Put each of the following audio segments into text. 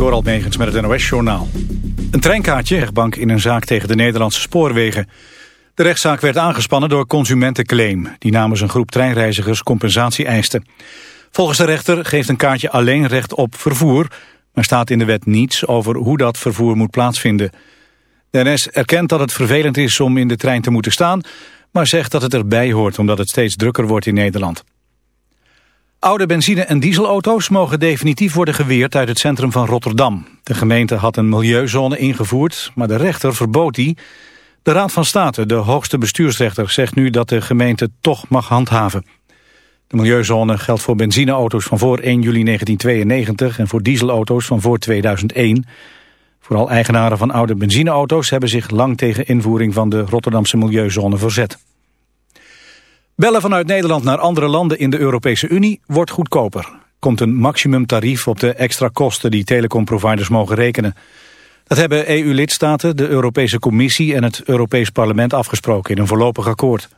Door Almegens met het NOS-journaal. Een treinkaartje, rechtbank in een zaak tegen de Nederlandse spoorwegen. De rechtszaak werd aangespannen door Consumentenclaim... die namens een groep treinreizigers compensatie eiste. Volgens de rechter geeft een kaartje alleen recht op vervoer... maar staat in de wet niets over hoe dat vervoer moet plaatsvinden. De NS erkent dat het vervelend is om in de trein te moeten staan... maar zegt dat het erbij hoort omdat het steeds drukker wordt in Nederland. Oude benzine- en dieselauto's mogen definitief worden geweerd uit het centrum van Rotterdam. De gemeente had een milieuzone ingevoerd, maar de rechter verbood die. De Raad van State, de hoogste bestuursrechter, zegt nu dat de gemeente toch mag handhaven. De milieuzone geldt voor benzineauto's van voor 1 juli 1992 en voor dieselauto's van voor 2001. Vooral eigenaren van oude benzineauto's hebben zich lang tegen invoering van de Rotterdamse milieuzone verzet. Bellen vanuit Nederland naar andere landen in de Europese Unie wordt goedkoper. Komt een maximumtarief op de extra kosten die telecomproviders mogen rekenen. Dat hebben EU-lidstaten, de Europese Commissie en het Europees Parlement afgesproken in een voorlopig akkoord. Het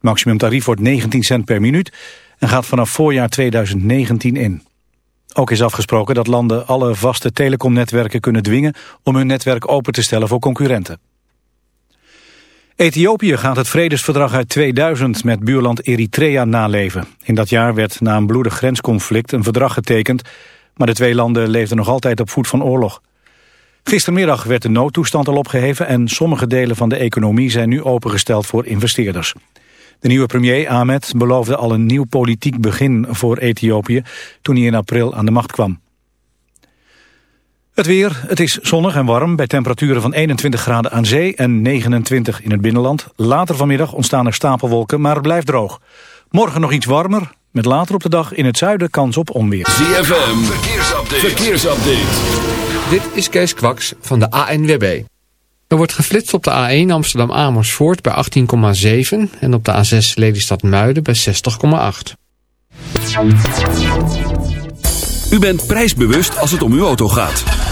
maximumtarief wordt 19 cent per minuut en gaat vanaf voorjaar 2019 in. Ook is afgesproken dat landen alle vaste telecomnetwerken kunnen dwingen om hun netwerk open te stellen voor concurrenten. Ethiopië gaat het vredesverdrag uit 2000 met buurland Eritrea naleven. In dat jaar werd na een bloedig grensconflict een verdrag getekend... maar de twee landen leefden nog altijd op voet van oorlog. Gistermiddag werd de noodtoestand al opgeheven... en sommige delen van de economie zijn nu opengesteld voor investeerders. De nieuwe premier Ahmed beloofde al een nieuw politiek begin voor Ethiopië... toen hij in april aan de macht kwam. Het weer, het is zonnig en warm bij temperaturen van 21 graden aan zee en 29 in het binnenland. Later vanmiddag ontstaan er stapelwolken, maar het blijft droog. Morgen nog iets warmer, met later op de dag in het zuiden kans op onweer. ZFM, verkeersupdate. verkeersupdate. Dit is Kees Kwaks van de ANWB. Er wordt geflitst op de A1 Amsterdam-Amersfoort bij 18,7 en op de A6 Lelystad-Muiden bij 60,8. U bent prijsbewust als het om uw auto gaat.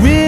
real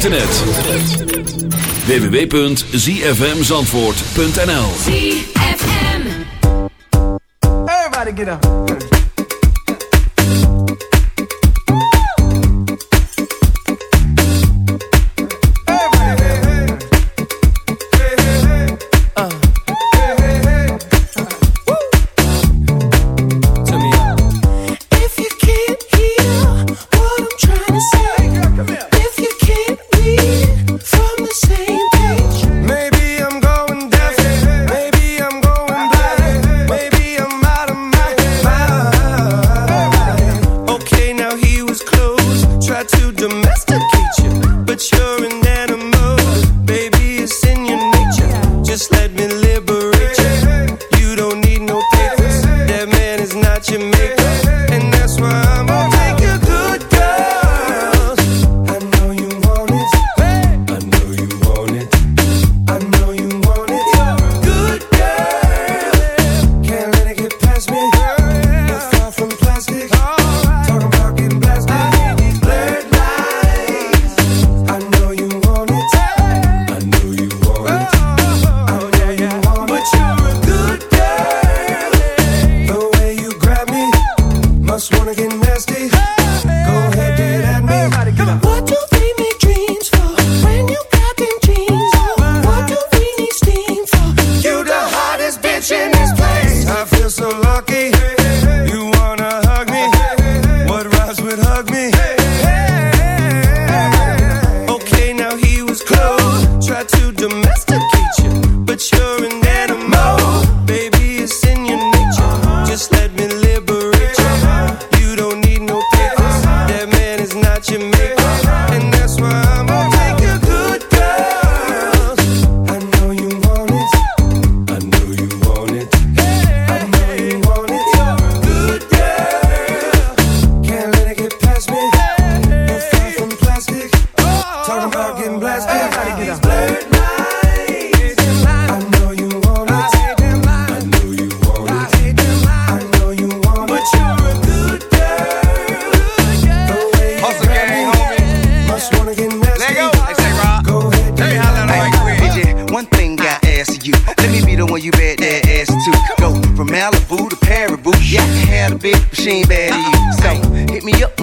internet. www.zfmzandvoort.nl Everybody get up. just let me live.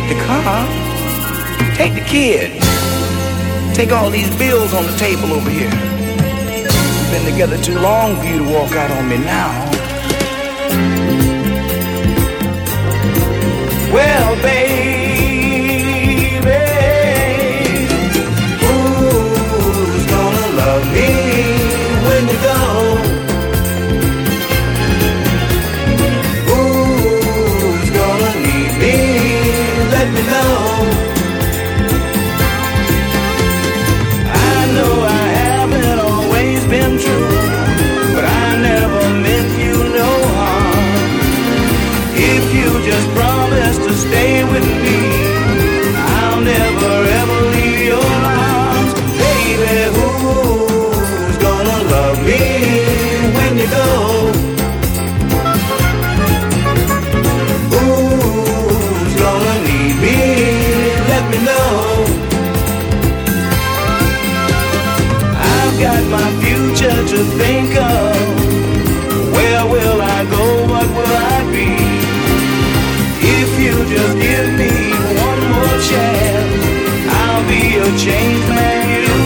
take the car. Take the kid. Take all these bills on the table over here. We've been together too long for you to walk out on me now. Well, go? Who's gonna need me? Let me know. I've got my future to think of. Where will I go? What will I be? If you just give me one more chance, I'll be a changed man you'll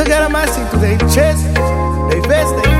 Look at them, I see through their chest, they vest, they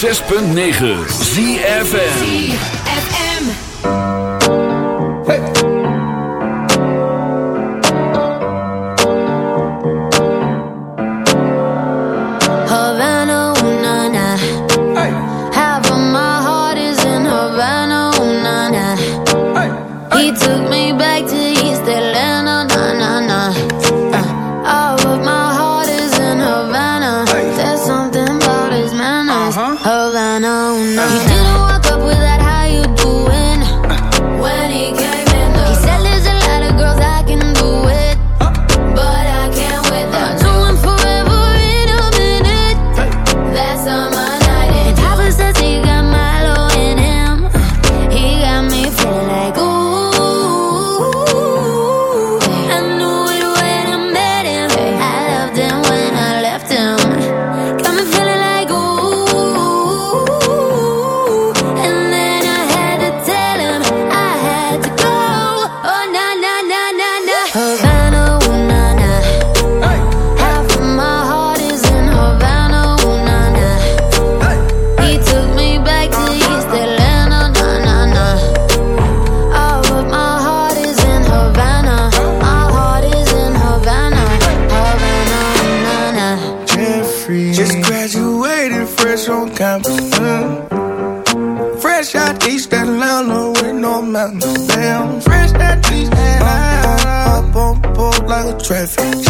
106.9 ZFM. Traffic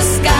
The sky.